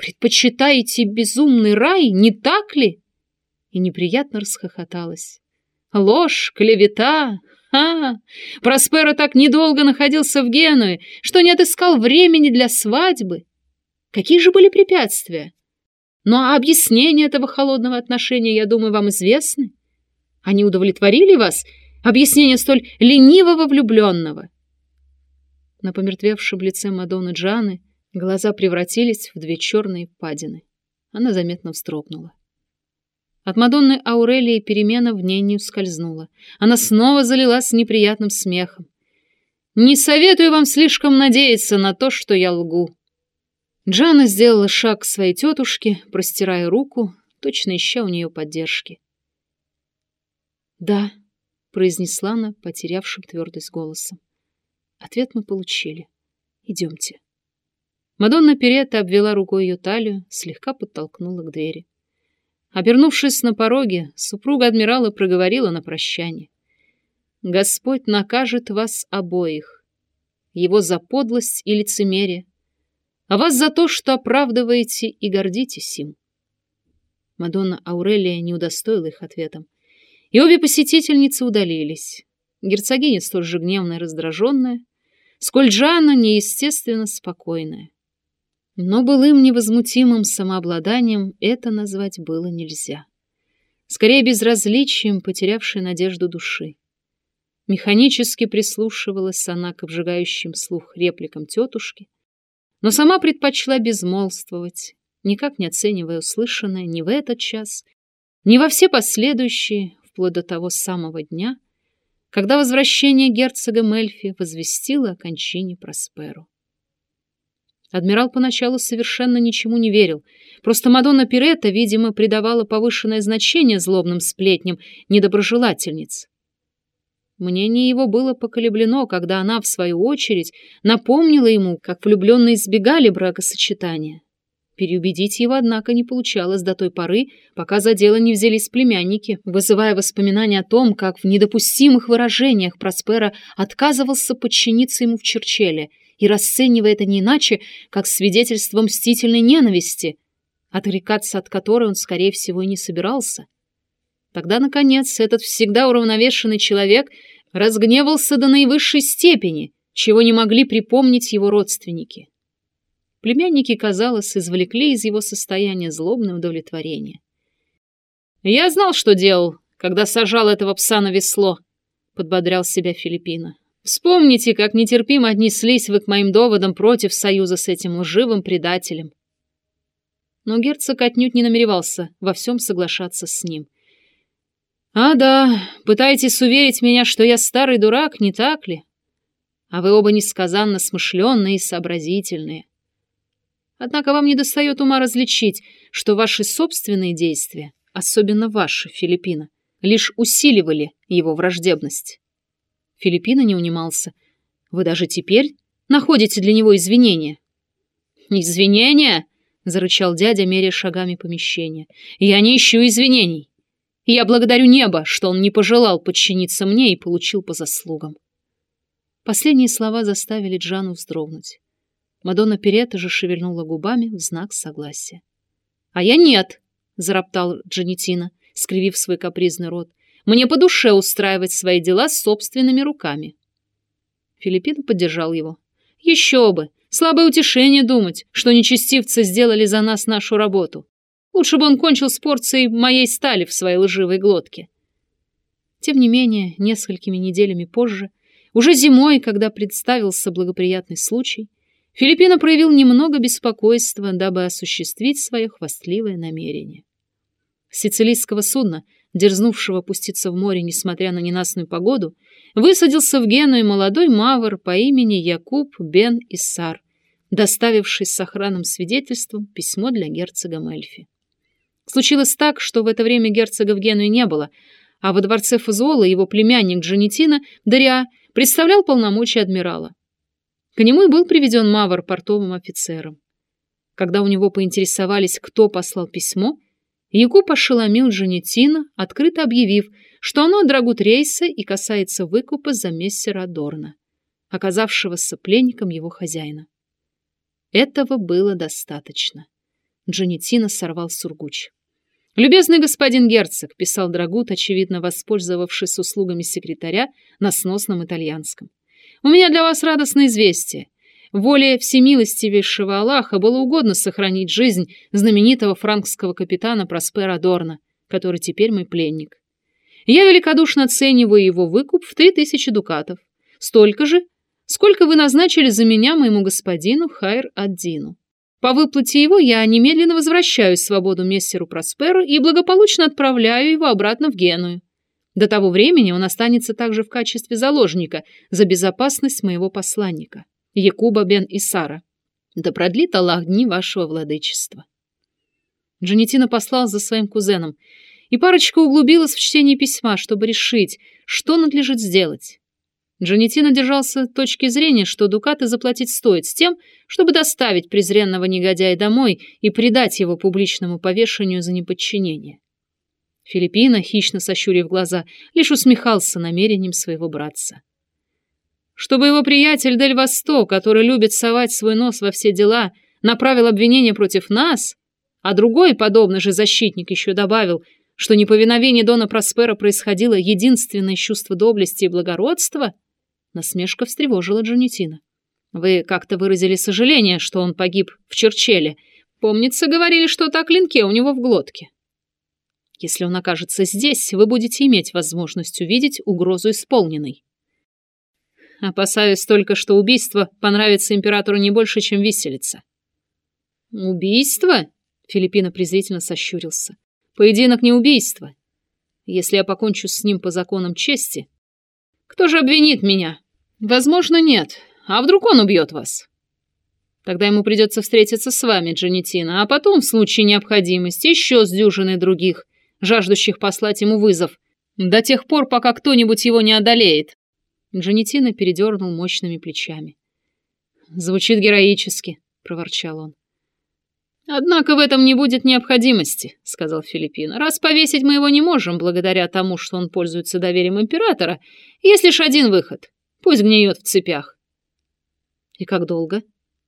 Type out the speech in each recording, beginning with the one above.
Предпочитаете безумный рай, не так ли? И неприятно расхохоталась. Ложь, клевета, а, Просперо так недолго находился в Генуе, что не отыскал времени для свадьбы. Какие же были препятствия? Ну а объяснения этого холодного отношения, я думаю, вам известны. Они удовлетворили вас? Объяснение столь ленивого влюбленного. На помертвевшем лице Мадонны Джаны глаза превратились в две черные впадины. Она заметно вздрогнула. От Мадонны Аурелии перемена в ней не ускользнула. Она снова залилась неприятным смехом. «Не советую вам слишком надеяться на то, что я лгу». Джана сделала шаг к своей тетушке, простирая руку, точно ища у нее поддержки. «Да», — произнесла она, потерявшим твердость голосом. Ответ мы получили. Идемте. Мадонна Перетта обвела рукой ее талию, слегка подтолкнула к двери. Обернувшись на пороге, супруга адмирала проговорила на прощание. «Господь накажет вас обоих, его за подлость и лицемерие, а вас за то, что оправдываете и гордитесь им». Мадонна Аурелия не удостоила их ответом, и обе посетительницы удалились. Герцогиня столь же гневная и раздраженная, сколь Джана неестественно спокойная. Но былым невозмутимым самообладанием это назвать было нельзя. Скорее безразличием, потерявшей надежду души. Механически прислушивалась она к обжигающим слух репликам тетушки, но сама предпочла безмолвствовать, никак не оценивая услышанное ни в этот час, ни во все последующие, вплоть до того самого дня, когда возвращение герцога Мельфи возвестило о кончине Просперу. Адмирал поначалу совершенно ничему не верил. Просто Мадонна Пиретта, видимо, придавала повышенное значение злобным сплетням недоброжелательниц. Мнение его было поколеблено, когда она, в свою очередь, напомнила ему, как влюбленные избегали бракосочетания. Переубедить его, однако, не получалось до той поры, пока за дело не взялись племянники, вызывая воспоминания о том, как в недопустимых выражениях Проспера отказывался подчиниться ему в Черчеле — и расценивая это не иначе, как свидетельство мстительной ненависти, отрекаться от которой он, скорее всего, и не собирался. Тогда, наконец, этот всегда уравновешенный человек разгневался до наивысшей степени, чего не могли припомнить его родственники. Племянники, казалось, извлекли из его состояния злобное удовлетворение. «Я знал, что делал, когда сажал этого пса на весло», — подбодрял себя Филиппина. Вспомните, как нетерпимо отнеслись вы к моим доводам против союза с этим лживым предателем. Но герцог отнюдь не намеревался во всем соглашаться с ним. «А да, пытаетесь уверить меня, что я старый дурак, не так ли? А вы оба несказанно смышленные и сообразительные. Однако вам не достает ума различить, что ваши собственные действия, особенно ваши, Филиппина, лишь усиливали его враждебность». Филиппина не унимался. «Вы даже теперь находите для него извинения?» «Извинения?» — зарычал дядя, меря шагами помещения. «Я не ищу извинений. Я благодарю небо, что он не пожелал подчиниться мне и получил по заслугам». Последние слова заставили Джану вздрогнуть. Мадонна Перетта же шевельнула губами в знак согласия. «А я нет!» — зароптал Джанетина, скривив свой капризный рот. Мне по душе устраивать свои дела собственными руками. Филиппин поддержал его. Еще бы! Слабое утешение думать, что нечестивцы сделали за нас нашу работу. Лучше бы он кончил с порцией моей стали в своей лживой глотке. Тем не менее, несколькими неделями позже, уже зимой, когда представился благоприятный случай, Филиппина проявил немного беспокойства, дабы осуществить свое хвастливое намерение. Сицилийского судна – дерзнувшего пуститься в море, несмотря на ненастную погоду, высадился в Генуе молодой мавр по имени Якуб бен Иссар, доставивший с охранным свидетельством письмо для герцога Мельфи. Случилось так, что в это время герцога в Генуе не было, а во дворце Фазуола его племянник Джанетина, Дариа, представлял полномочия адмирала. К нему и был приведен Мавр портовым офицером. Когда у него поинтересовались, кто послал письмо, Якуб ошеломил Джанетина, открыто объявив, что оно драгут рейса и касается выкупа за мессера Дорна, оказавшегося пленником его хозяина. Этого было достаточно. Джанетина сорвал сургуч. «Любезный господин герцог», — писал Драгут, очевидно воспользовавшись услугами секретаря на сносном итальянском. «У меня для вас радостное известие. Воле всемилостивейшего Аллаха было угодно сохранить жизнь знаменитого франкского капитана Проспера Дорна, который теперь мой пленник. Я великодушно оцениваю его выкуп в три тысячи дукатов. Столько же, сколько вы назначили за меня моему господину Хайр-ад-Дину. По выплате его я немедленно возвращаю свободу мессеру Просперу и благополучно отправляю его обратно в Геную. До того времени он останется также в качестве заложника за безопасность моего посланника, Якуба бен Исара. Да продлит Аллах дни вашего владычества. Джанетина послал за своим кузеном, и парочка углубилась в чтение письма, чтобы решить, что надлежит сделать. Джанетина держался точки зрения, что дукаты заплатить стоит с тем, чтобы доставить презренного негодяя домой и предать его публичному повешению за неподчинение. Филиппина, хищно сощурив глаза, лишь усмехался намерением своего братца. Чтобы его приятель Дель Васто, который любит совать свой нос во все дела, направил обвинение против нас, а другой, подобный же защитник, еще добавил, что неповиновение Дона Проспера происходило единственное чувство доблести и благородства — Насмешка встревожила Джанетина. «Вы как-то выразили сожаление, что он погиб в Черчеле. Помнится, говорили, что так клинке у него в глотке. Если он окажется здесь, вы будете иметь возможность увидеть угрозу исполненной. Опасаюсь только, что убийство понравится императору не больше, чем виселица». «Убийство?» — Филиппина презрительно сощурился. «Поединок не убийство. Если я покончу с ним по законам чести, кто же обвинит меня? Возможно, нет. А вдруг он убьет вас? Тогда ему придется встретиться с вами, Джанетина, а потом, в случае необходимости, еще с дюжиной других, жаждущих послать ему вызов, до тех пор, пока кто-нибудь его не одолеет. Джанетина передернул мощными плечами. «Звучит героически», — проворчал он. «Однако в этом не будет необходимости», — сказал Филиппин. «Раз повесить мы его не можем, благодаря тому, что он пользуется доверием императора, есть лишь один выход. Пусть гниет в цепях». «И как долго?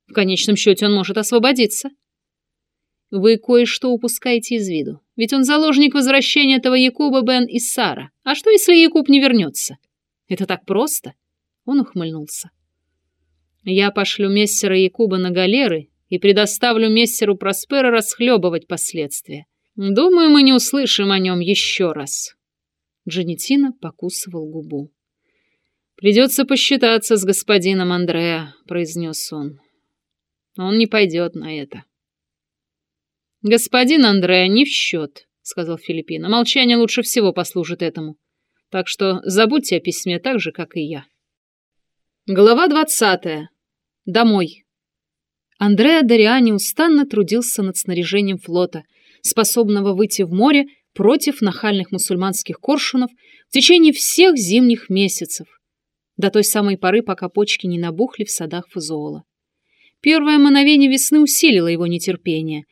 В конечном счете он может освободиться». «Вы кое-что упускаете из виду. Ведь он заложник возвращения этого Якуба бен Иссара. А что, если Якуб не вернется? Это так просто?» Он ухмыльнулся. «Я пошлю мессера Якуба на галеры и предоставлю мессеру Проспера расхлебывать последствия. Думаю, мы не услышим о нем еще раз. Джанетина покусывал губу. «Придется посчитаться с господином Андреа», — произнес он. «Он не пойдет на это». «Господин Андреа не в счет», — сказал Филиппина. «Молчание лучше всего послужит этому. Так что забудьте о письме так же, как и я». Глава двадцатая. Домой. Андреа Дориани устанно трудился над снаряжением флота, способного выйти в море против нахальных мусульманских коршунов в течение всех зимних месяцев, до той самой поры, пока почки не набухли в садах Фазуола. Первое мановение весны усилило его нетерпение.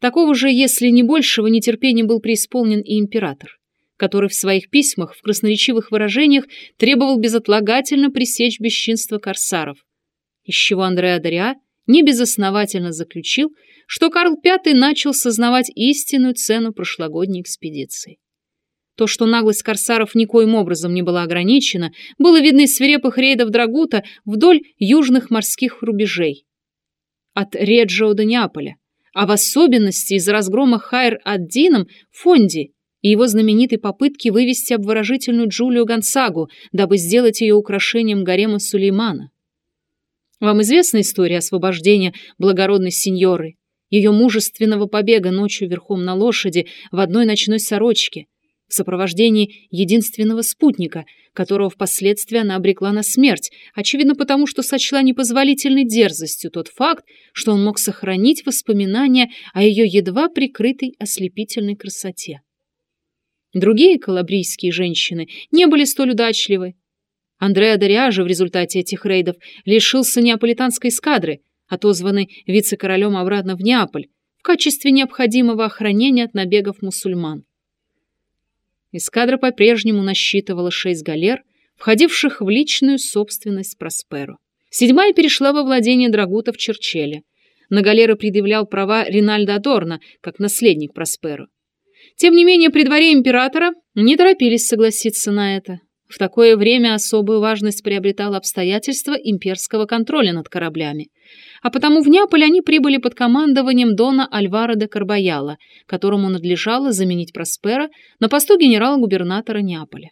Такого же, если не большего нетерпения был преисполнен и император, который в своих письмах в красноречивых выражениях требовал безотлагательно пресечь бесчинство корсаров, из чего Андреа Дориа небезосновательно заключил, что Карл V начал сознавать истинную цену прошлогодней экспедиции. То, что наглость корсаров никоим образом не была ограничена, было видно из свирепых рейдов Драгута вдоль южных морских рубежей. От Реджио до Неаполя, а в особенности из разгрома Хайр-ад-Дином Фонди и его знаменитой попытки вывести обворожительную Джулию Гонсагу, дабы сделать ее украшением гарема Сулеймана. Вам известна история освобождения благородной сеньоры, ее мужественного побега ночью верхом на лошади в одной ночной сорочке, в сопровождении единственного спутника, которого впоследствии она обрекла на смерть, очевидно потому, что сочла непозволительной дерзостью тот факт, что он мог сохранить воспоминания о ее едва прикрытой ослепительной красоте. Другие калабрийские женщины не были столь удачливы, Андреа Дориажа в результате этих рейдов лишился неаполитанской эскадры, отозванной вице-королем обратно в Неаполь в качестве необходимого охранения от набегов мусульман. Эскадра по-прежнему насчитывала шесть галер, входивших в личную собственность Просперо. Седьмая перешла во владение драгутов Черчеля. На галеры предъявлял права Ринальдо Адорно, как наследник Просперо. Тем не менее, при дворе императора не торопились согласиться на это. В такое время особую важность приобретало обстоятельство имперского контроля над кораблями. А потому в Неаполь они прибыли под командованием Дона Альвара де Карбаяла, которому надлежало заменить Проспера на посту генерала-губернатора Неаполя.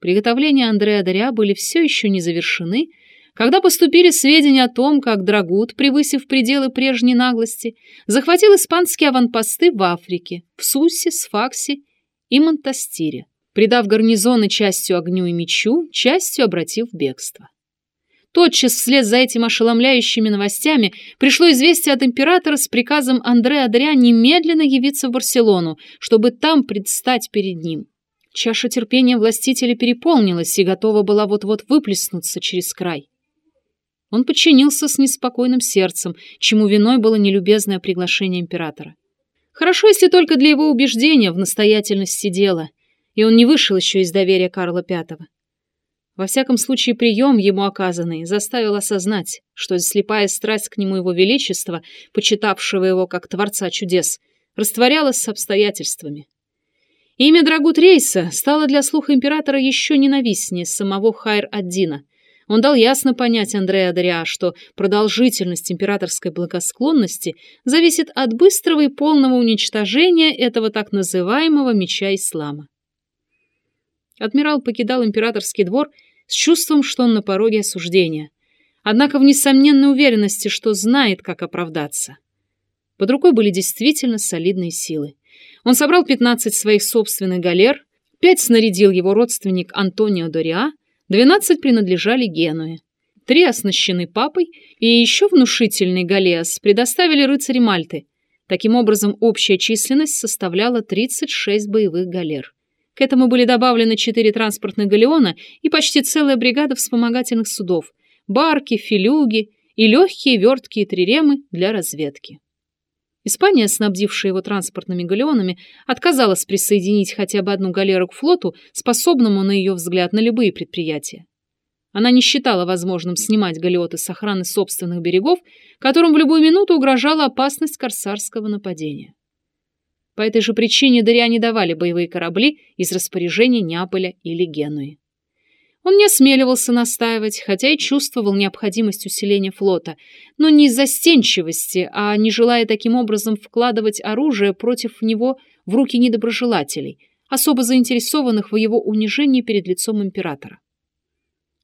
Приготовления Андреа Даря были все еще не завершены, когда поступили сведения о том, как Драгут, превысив пределы прежней наглости, захватил испанские аванпосты в Африке, в Сусе, Сфаксе и Монтастире, придав гарнизоны частью огню и мечу, частью обратив в бегство. Тотчас вслед за этими ошеломляющими новостями пришло известие от императора с приказом Андре Адря немедленно явиться в Барселону, чтобы там предстать перед ним. Чаша терпения властителя переполнилась и готова была вот-вот выплеснуться через край. Он подчинился с неспокойным сердцем, чему виной было нелюбезное приглашение императора. Хорошо, если только для его убеждения в настоятельности дела, и он не вышел еще из доверия Карла V. Во всяком случае, прием ему оказанный заставил осознать, что слепая страсть к нему его величества, почитавшего его как творца чудес, растворялась с обстоятельствами. Имя Драгут Рейса стало для слуха императора еще ненавистнее самого Хайр-ад-Дина. Он дал ясно понять Андреа Дариа, что продолжительность императорской благосклонности зависит от быстрого и полного уничтожения этого так называемого меча ислама. Адмирал покидал императорский двор с чувством, что он на пороге осуждения, однако в несомненной уверенности, что знает, как оправдаться. Под рукой были действительно солидные силы. Он собрал 15 своих собственных галер, пять снарядил его родственник Антонио Дориа, 12 принадлежали Генуе. Три оснащены папой, и еще внушительный галеас предоставили рыцари Мальты. Таким образом, общая численность составляла 36 боевых галер. К этому были добавлены четыре транспортных галеона и почти целая бригада вспомогательных судов, барки, филюги и легкие верткие триремы для разведки. Испания, снабдившая его транспортными галеонами, отказалась присоединить хотя бы одну галеру к флоту, способному, на ее взгляд, на любые предприятия. Она не считала возможным снимать галеоты с охраны собственных берегов, которым в любую минуту угрожала опасность корсарского нападения. По этой же причине Дарья не давали боевые корабли из распоряжения Неаполя или Генуи. Он не осмеливался настаивать, хотя и чувствовал необходимость усиления флота, но не из застенчивости, а не желая таким образом вкладывать оружие против него в руки недоброжелателей, особо заинтересованных в его унижении перед лицом императора.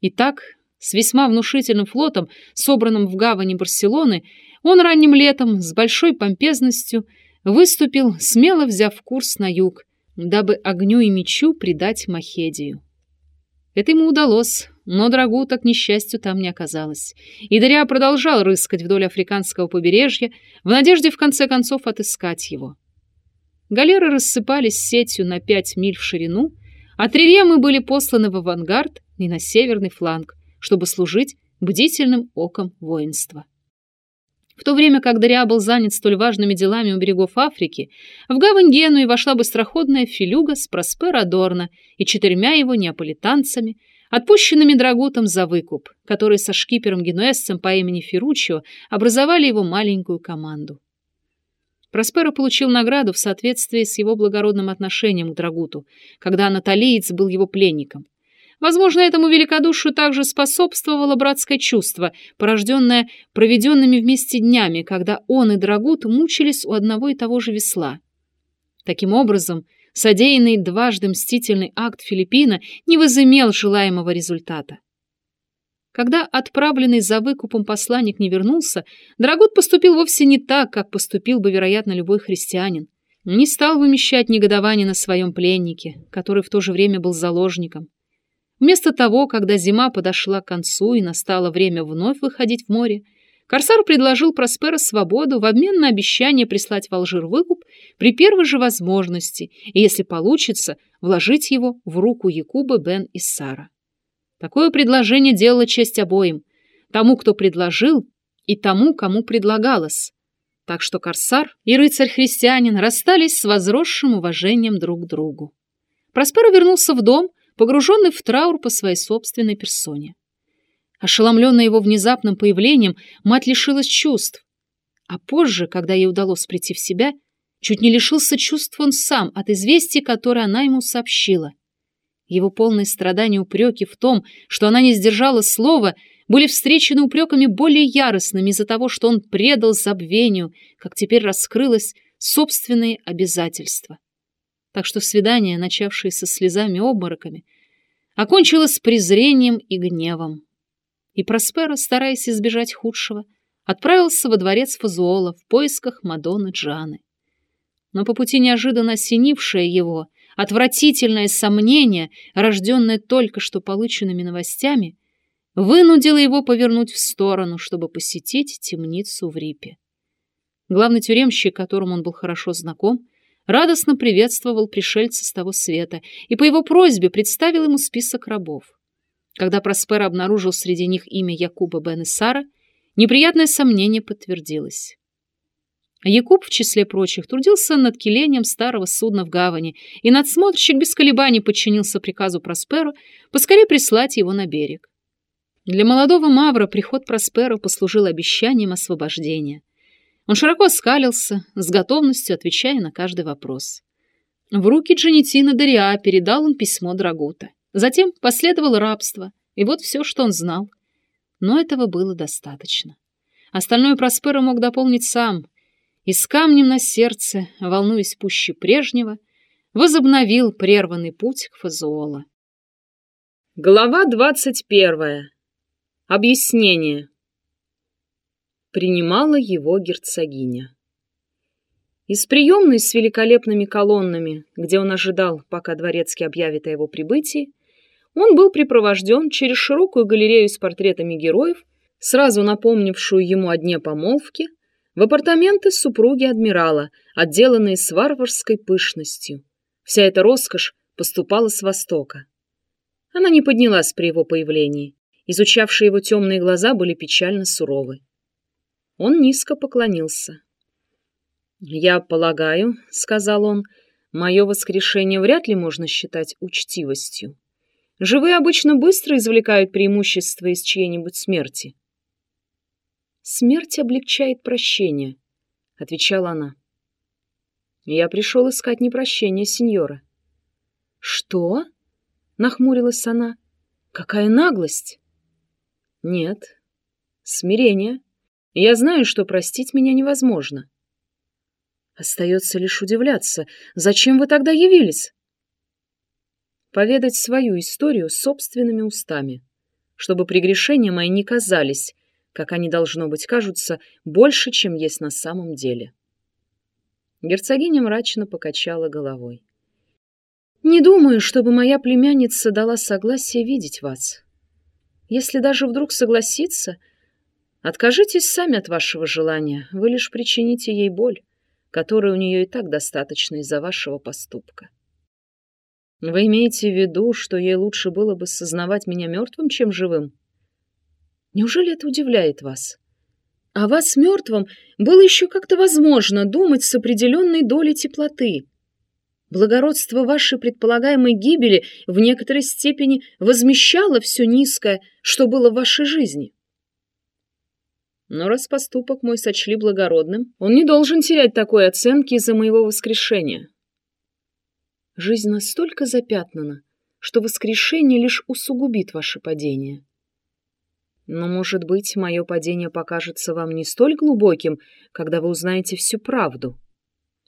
Итак, с весьма внушительным флотом, собранным в гавани Барселоны, он ранним летом с большой помпезностью выступил, смело взяв курс на юг, дабы огню и мечу предать Махедию. Это ему удалось, но Драгута, к несчастью, там не оказалось. И Дарья продолжал рыскать вдоль африканского побережья в надежде в конце концов отыскать его. Галеры рассыпались сетью на пять миль в ширину, а триремы были посланы в авангард и на северный фланг, чтобы служить бдительным оком воинства. В то время как Дарья был занят столь важными делами у берегов Африки, в гавань Генуи вошла быстроходная филюга с Проспера Дорна и четырьмя его неаполитанцами, отпущенными Драгутом за выкуп, которые со шкипером-генуэзцем по имени Ферруччио образовали его маленькую команду. Просперо получил награду в соответствии с его благородным отношением к Драгуту, когда анатолиец был его пленником – Возможно, этому великодушию также способствовало братское чувство, порожденное проведенными вместе днями, когда он и Драгут мучились у одного и того же весла. Таким образом, содеянный дважды мстительный акт Филиппина не возымел желаемого результата. Когда отправленный за выкупом посланник не вернулся, Драгут поступил вовсе не так, как поступил бы, вероятно, любой христианин. Не стал вымещать негодование на своем пленнике, который в то же время был заложником. Вместо того, когда зима подошла к концу и настало время вновь выходить в море, Корсар предложил Проспера свободу в обмен на обещание прислать в Алжир выкуп при первой же возможности и, если получится, вложить его в руку Якуба бен Иссара. Такое предложение делало честь обоим, тому, кто предложил, и тому, кому предлагалось. Так что Корсар и рыцарь-христианин расстались с возросшим уважением друг к другу. Проспер вернулся в дом, погруженный в траур по своей собственной персоне. Ошеломленная его внезапным появлением, мать лишилась чувств. А позже, когда ей удалось прийти в себя, чуть не лишился чувств он сам от известия, которое она ему сообщила. Его полные страдания упреки в том, что она не сдержала слова, были встречены упреками более яростными из-за того, что он предал забвению, как теперь раскрылось, собственные обязательства. Так что свидание, начавшееся слезами-обмороками, окончилось презрением и гневом. И Просперо, стараясь избежать худшего, отправился во дворец Фазуола в поисках Мадонны Джаны. Но по пути неожиданно осенившее его, отвратительное сомнение, рожденное только что полученными новостями, вынудило его повернуть в сторону, чтобы посетить темницу в Рипе. Главный тюремщик, которому он был хорошо знаком, радостно приветствовал пришельца с того света и по его просьбе представил ему список рабов. Когда Проспер обнаружил среди них имя Якуба бен Исара, неприятное сомнение подтвердилось. Якуб, в числе прочих, трудился над килением старого судна в гавани, и надсмотрщик без колебаний подчинился приказу Просперу поскорее прислать его на берег. Для молодого Мавра приход Проспера послужил обещанием освобождения. Он широко скалился, с готовностью отвечая на каждый вопрос. В руки Джанетина Дориа передал он письмо Драгута. Затем последовало рабство, и вот все, что он знал. Но этого было достаточно. Остальное Проспера мог дополнить сам, и с камнем на сердце, волнуясь пуще прежнего, возобновил прерванный путь к Фазуола. Глава двадцать первая. Объяснение принимала его герцогиня. Из приемной с великолепными колоннами, где он ожидал, пока дворецкий объявит о его прибытии, он был припровожден через широкую галерею с портретами героев, сразу напомнившую ему о дне помолвки, в апартаменты супруги адмирала, отделанные с варварской пышностью. Вся эта роскошь поступала с востока. Она не поднялась при его появлении. Изучавшие его темные глаза были печально суровы. Он низко поклонился. «Я полагаю, — сказал он, — мое воскрешение вряд ли можно считать учтивостью. Живые обычно быстро извлекают преимущество из чьей-нибудь смерти». «Смерть облегчает прощение», — отвечала она. «Я пришел искать не прощения, сеньора». «Что?» — нахмурилась она. «Какая наглость!» «Нет, смирение». Я знаю, что простить меня невозможно. Остается лишь удивляться, зачем вы тогда явились? Поведать свою историю собственными устами, чтобы прегрешения мои не казались, как они, должно быть, кажутся, больше, чем есть на самом деле. Герцогиня мрачно покачала головой. «Не думаю, чтобы моя племянница дала согласие видеть вас. Если даже вдруг согласится, Откажитесь сами от вашего желания, вы лишь причините ей боль, которой у нее и так достаточно из-за вашего поступка. Вы имеете в виду, что ей лучше было бы сознавать меня мертвым, чем живым? Неужели это удивляет вас? А вас мертвым было еще как-то возможно думать с определенной долей теплоты. Благородство вашей предполагаемой гибели в некоторой степени возмещало все низкое, что было в вашей жизни. Но раз поступок мой сочли благородным, он не должен терять такой оценки из-за моего воскрешения. Жизнь настолько запятнана, что воскрешение лишь усугубит ваше падение. Но, может быть, мое падение покажется вам не столь глубоким, когда вы узнаете всю правду.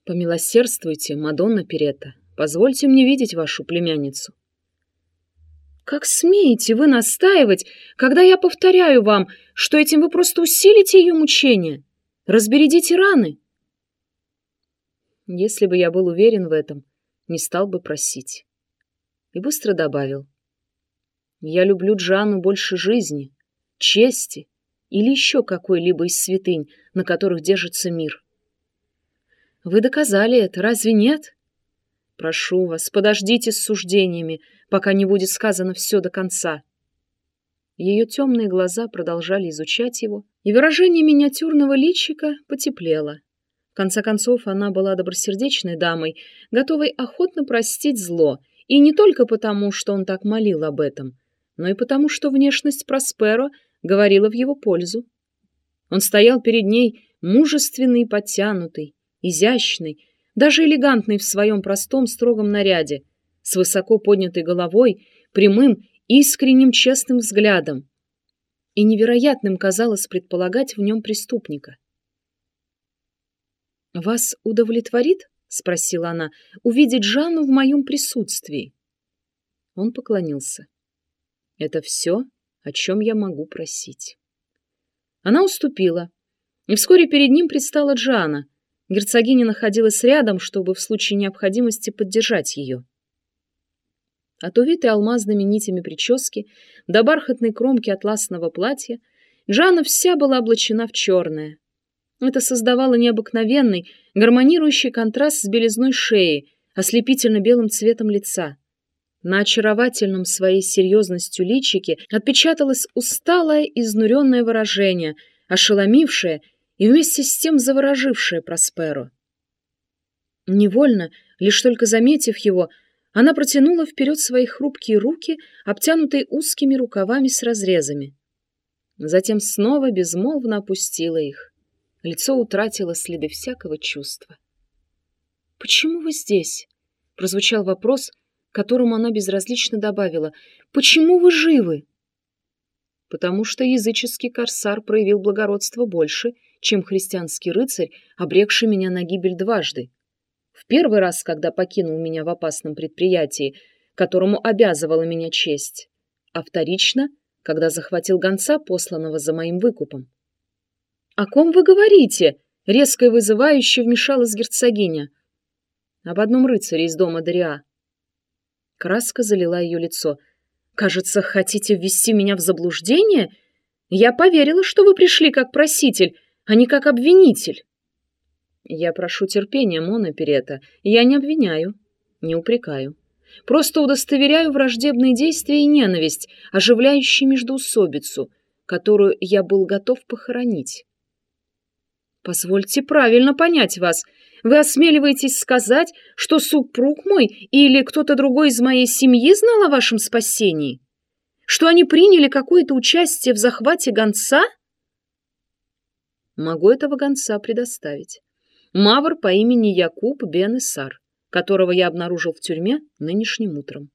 Помилосердствуйте, Мадонна Перетта, позвольте мне видеть вашу племянницу. Как смеете вы настаивать, когда я повторяю вам, что этим вы просто усилите ее мучения? Разбередите раны. Если бы я был уверен в этом, не стал бы просить. И быстро добавил. Я люблю Джану больше жизни, чести или еще какой-либо из святынь, на которых держится мир. Вы доказали это, разве нет? Прошу вас, подождите с суждениями, пока не будет сказано все до конца. Ее темные глаза продолжали изучать его, и выражение миниатюрного личика потеплело. В конце концов, она была добросердечной дамой, готовой охотно простить зло, и не только потому, что он так молил об этом, но и потому, что внешность Просперо говорила в его пользу. Он стоял перед ней мужественный подтянутый, изящный, даже элегантный в своем простом строгом наряде, с высоко поднятой головой, прямым, искренним, честным взглядом. И невероятным казалось предполагать в нем преступника. «Вас удовлетворит?» — спросила она. «Увидеть Жанну в моем присутствии?» Он поклонился. «Это все, о чем я могу просить». Она уступила, и вскоре перед ним предстала Джана. Герцогиня находилась рядом, чтобы в случае необходимости поддержать ее. От увитой алмазными нитями прически до бархатной кромки атласного платья Джана вся была облачена в черное. Это создавало необыкновенный, гармонирующий контраст с белизной шеи, ослепительно белым цветом лица. На очаровательном своей серьезностью личике отпечаталось усталое, изнуренное выражение, ошеломившее и вместе с тем заворожившее Просперо. Невольно, лишь только заметив его, она протянула вперед свои хрупкие руки, обтянутые узкими рукавами с разрезами. Затем снова безмолвно опустила их. Лицо утратило следы всякого чувства. «Почему вы здесь?» — прозвучал вопрос, которому она безразлично добавила. «Почему вы живы?» «Потому что языческий корсар проявил благородство больше, чем христианский рыцарь, обрекший меня на гибель дважды. В первый раз, когда покинул меня в опасном предприятии, которому обязывала меня честь, а вторично, когда захватил гонца, посланного за моим выкупом. «О ком вы говорите?» — резко и вызывающе вмешалась герцогиня. «Об одном рыцаре из дома Дариа». Краска залила ее лицо. «Кажется, хотите ввести меня в заблуждение? Я поверила, что вы пришли как проситель, а не как обвинитель». «Я прошу терпения, Мона Перета. Я не обвиняю, не упрекаю. Просто удостоверяю враждебные действия и ненависть, оживляющие междоусобицу, которую я был готов похоронить». «Позвольте правильно понять вас. Вы осмеливаетесь сказать, что супруг мой или кто-то другой из моей семьи знал о вашем спасении? Что они приняли какое-то участие в захвате гонца? Могу этого гонца предоставить. Мавр по имени Якуб Бен Исар, которого я обнаружил в тюрьме нынешним утром.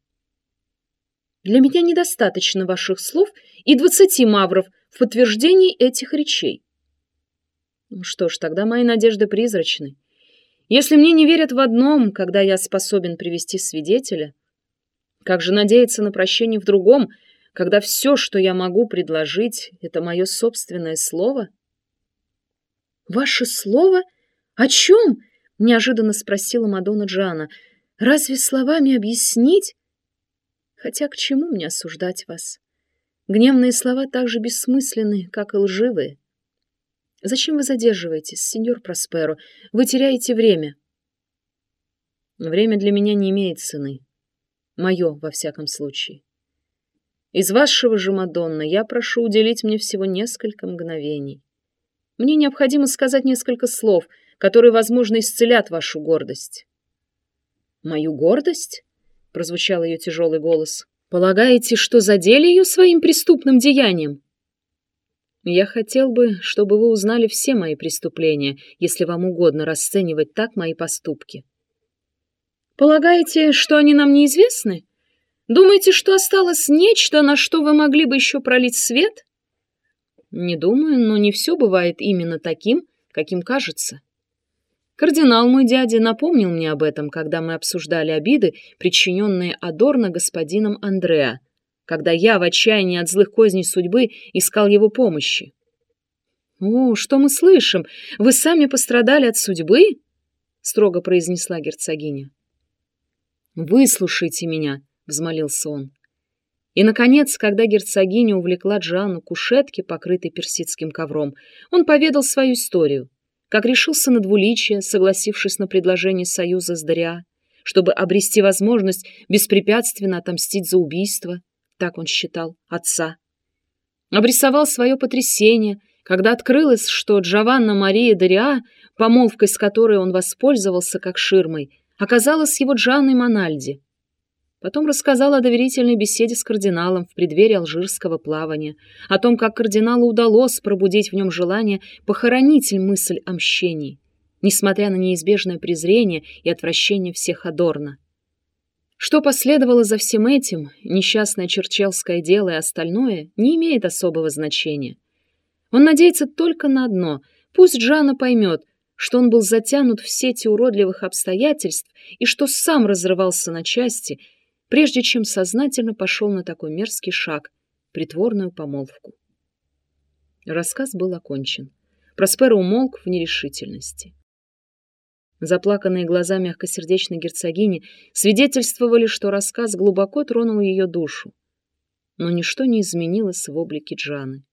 Для меня недостаточно ваших слов и двадцати мавров в подтверждении этих речей. Что ж, тогда мои надежды призрачны. Если мне не верят в одном, когда я способен привести свидетеля, как же надеяться на прощение в другом, когда все, что я могу предложить, это мое собственное слово? Ваше слово? О чем? Неожиданно спросила Мадонна Джана. Разве словами объяснить? Хотя к чему мне осуждать вас? Гневные слова так же бессмысленны, как и лживые. Зачем вы задерживаетесь, сеньор Просперо? Вы теряете время. Время для меня не имеет цены. Мое, во всяком случае. Из вашего же, Мадонна, я прошу уделить мне всего несколько мгновений. Мне необходимо сказать несколько слов, которые, возможно, исцелят вашу гордость. Мою гордость? Прозвучал ее тяжелый голос. Полагаете, что задели ее своим преступным деянием? Я хотел бы, чтобы вы узнали все мои преступления, если вам угодно расценивать так мои поступки. Полагаете, что они нам неизвестны? Думаете, что осталось нечто, на что вы могли бы еще пролить свет? Не думаю, но не все бывает именно таким, каким кажется. Кардинал мой дядя напомнил мне об этом, когда мы обсуждали обиды, причиненные Адорно господином Андреа, когда я в отчаянии от злых козней судьбы искал его помощи. «О, что мы слышим? Вы сами пострадали от судьбы?» — строго произнесла герцогиня. «Выслушайте меня», — взмолился он. И, наконец, когда герцогиня увлекла Джану к кушетке, покрытой персидским ковром, он поведал свою историю, как решился на двуличие, согласившись на предложение союза с Дариа, чтобы обрести возможность беспрепятственно отомстить за убийство, так он считал, отца. Обрисовал свое потрясение, когда открылось, что Джованна Мария Дориа, помолвкой с которой он воспользовался как ширмой, оказалась его Джанной Мональди. Потом рассказала о доверительной беседе с кардиналом в преддверии алжирского плавания, о том, как кардиналу удалось пробудить в нем желание похоронить мысль о мщении, несмотря на неизбежное презрение и отвращение всех Адорна. Что последовало за всем этим, несчастное черчелское дело и остальное, не имеет особого значения. Он надеется только на одно — пусть Джана поймет, что он был затянут в сети уродливых обстоятельств и что сам разрывался на части, прежде чем сознательно пошел на такой мерзкий шаг — притворную помолвку. Рассказ был окончен. Проспера умолк в нерешительности. Заплаканные глаза мягкосердечной герцогини свидетельствовали, что рассказ глубоко тронул ее душу. Но ничто не изменилось в облике Джаны.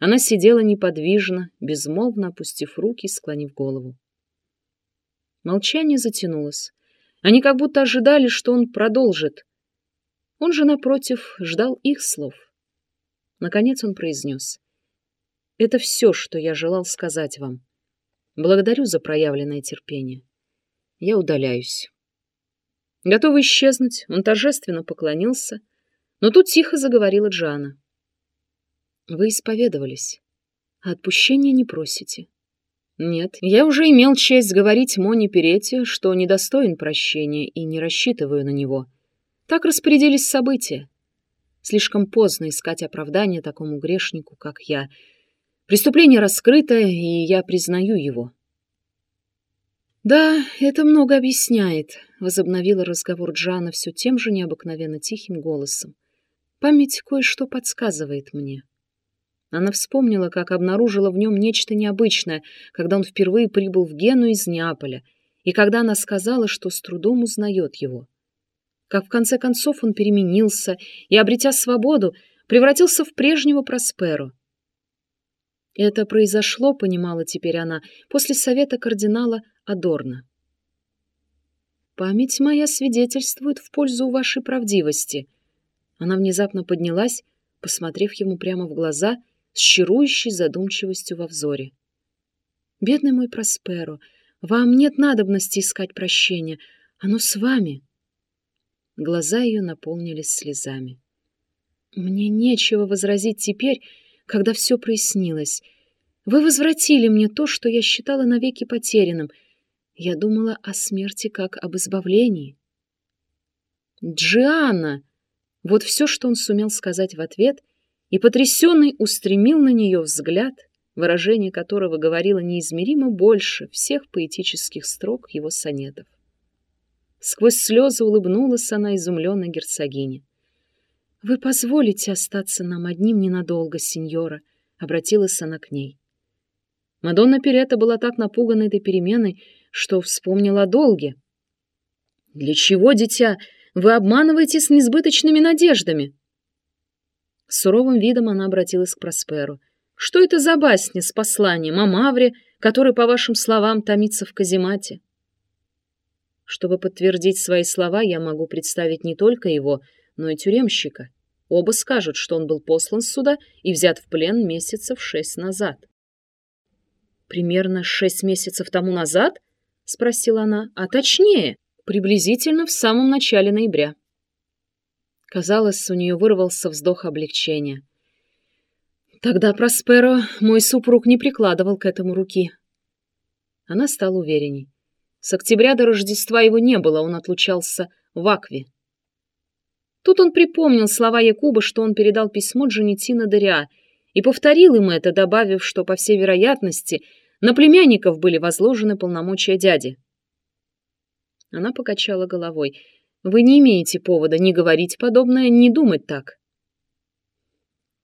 Она сидела неподвижно, безмолвно опустив руки склонив голову. Молчание затянулось. Они как будто ожидали, что он продолжит. Он же, напротив, ждал их слов. Наконец он произнес. «Это все, что я желал сказать вам. Благодарю за проявленное терпение. Я удаляюсь. Готовый исчезнуть, он торжественно поклонился, но тут тихо заговорила Джана. Вы исповедовались, а отпущения не просите. Нет, я уже имел честь говорить Моне Перете, что недостоин прощения и не рассчитываю на него. Так распорядились события. Слишком поздно искать оправдание такому грешнику, как я — Преступление раскрыто, и я признаю его. «Да, это много объясняет», — возобновила разговор Джана все тем же необыкновенно тихим голосом. «Память кое-что подсказывает мне». Она вспомнила, как обнаружила в нем нечто необычное, когда он впервые прибыл в Гену из Неаполя, и когда она сказала, что с трудом узнает его. Как в конце концов он переменился и, обретя свободу, превратился в прежнего Просперо — это произошло, понимала теперь она, после совета кардинала Адорна. «Память моя свидетельствует в пользу вашей правдивости». Она внезапно поднялась, посмотрев ему прямо в глаза с чарующей задумчивостью во взоре. «Бедный мой Просперо, вам нет надобности искать прощения, оно с вами». Глаза ее наполнились слезами. «Мне нечего возразить теперь, когда все прояснилось. Вы возвратили мне то, что я считала навеки потерянным. Я думала о смерти как об избавлении. Джиана! Вот все, что он сумел сказать в ответ, и потрясенный устремил на нее взгляд, выражение которого говорило неизмеримо больше всех поэтических строк его сонетов. Сквозь слезы улыбнулась она изумленной герцогине. «Вы позволите остаться нам одним ненадолго, сеньора?» — обратилась она к ней. Мадонна Перетта была так напугана этой переменой, что вспомнила о долге. «Для чего, дитя, вы обманываете с несбыточными надеждами?» С суровым видом она обратилась к Просперу. «Что это за басня с посланием о Мавре, который, по вашим словам, томится в каземате?» Чтобы подтвердить свои слова, я могу представить не только его, но и тюремщика. Оба скажут, что он был послан сюда и взят в плен месяцев шесть назад. «Примерно шесть месяцев тому назад?» — спросила она. «А точнее, приблизительно в самом начале ноября». Казалось, у нее вырвался вздох облегчения. Тогда Просперо, мой супруг, не прикладывал к этому руки. Она стала уверенней. С октября до Рождества его не было, он отлучался в Акве. Тут он припомнил слова Якуба, что он передал письмо Джанетина Дориа, и повторил им это, добавив, что, по всей вероятности, на племянников были возложены полномочия дяди. Она покачала головой. «Вы не имеете повода ни говорить подобное, ни думать так».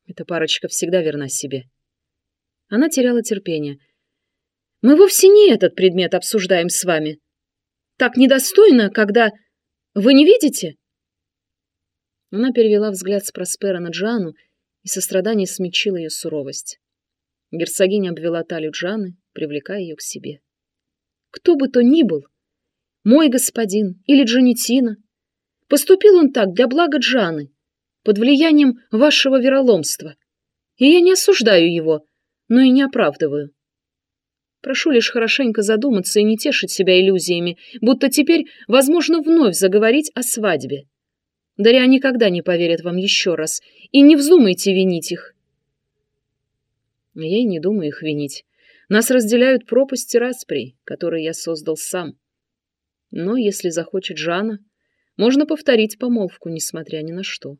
Эта парочка всегда верна себе. Она теряла терпение. «Мы вовсе не этот предмет обсуждаем с вами. Так недостойно, когда... Вы не видите?» Она перевела взгляд с Проспера на Джану, и сострадание смягчило ее суровость. Герцогиня обвела талию Джаны, привлекая ее к себе. «Кто бы то ни был, мой господин или Джанетина, поступил он так для блага Джаны, под влиянием вашего вероломства, и я не осуждаю его, но и не оправдываю. Прошу лишь хорошенько задуматься и не тешить себя иллюзиями, будто теперь возможно вновь заговорить о свадьбе. Дарья никогда не поверят вам еще раз, и не вздумайте винить их. Я и не думаю их винить. Нас разделяют пропасти распри, которые я создал сам. Но если захочет Жана, можно повторить помолвку, несмотря ни на что.